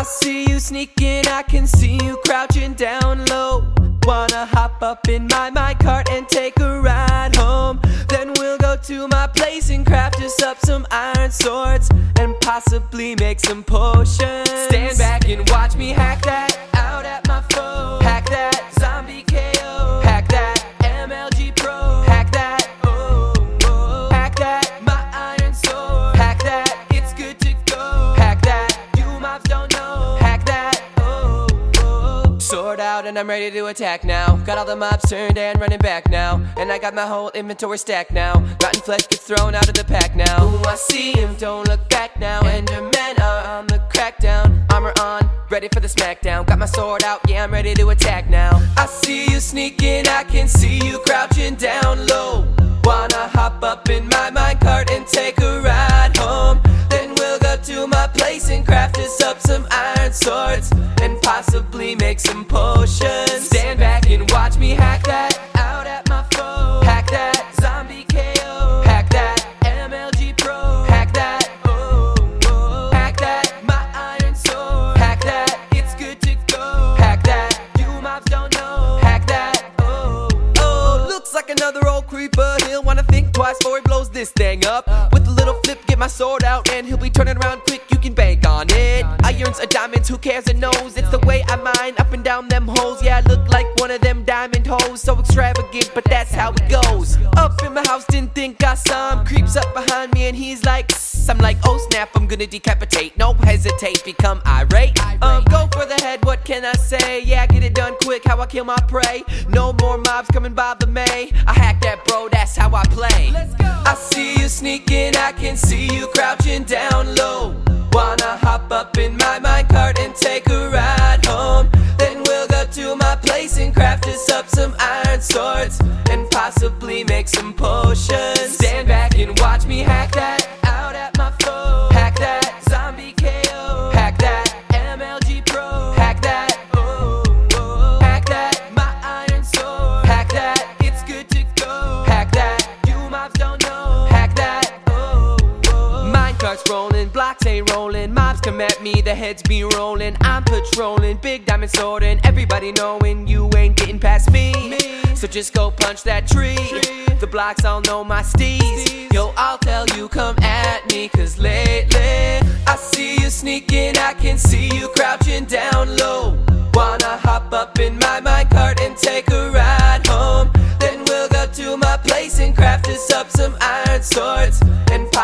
I see you sneaking, I can see you crouching down low. Wanna hop up in my minecart and take a ride home. Then we'll go to my place and craft us up some iron swords and possibly make some potions. Stand back and watch me hack that out at my foe. Out and I'm ready to attack now. Got all the mobs turned and running back now. And I got my whole inventory stacked now. Rotten flesh gets thrown out of the pack now. Ooh, I see him, don't look back now. Endermen are on the crackdown. Armor on, ready for the smackdown. Got my sword out, yeah, I'm ready to attack now. I see you sneaking, I can see you crouching down low. Wanna hop up in my minecart and take a ride home. Then we'll go to my place and craft us up some iron swords possibly make some potions. Stand back and watch me hack that before he blows this thing up. With a little flip, get my sword out, and he'll be turning around quick. You can bank on it. Irons are diamonds, who cares and knows? It's the way I mine up and down them holes. Yeah, I look like one of them diamond hoes. So extravagant, but that's how it goes. Up in my house, didn't think I saw him. Creeps up behind me, and he's like, I'm like, oh snap, I'm gonna decapitate. No hesitate, become irate. Um, go for the head, can I say? Yeah, get it done quick, how I kill my prey. No more mobs coming bother me. I hack that, bro, that's how I play. I see you sneaking, I can see you crouching down low. Wanna hop up in my minecart and take a ride home. Then we'll go to my place and craft us up some iron swords and possibly make some potions. Rolling, blocks ain't rolling. Mobs come at me, the heads be rolling. I'm patrolling, big diamond sword, and everybody knowing you ain't getting past me. So just go punch that tree. The blocks all know my steez. Yo, I'll tell you, come at me, cause lately I see you sneaking, I can see you crouching down low. Wanna hop up in my minecart and take a ride home. Then we'll go to my place and craft us up some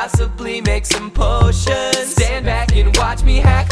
possibly make some potions. Stand back and watch me hack.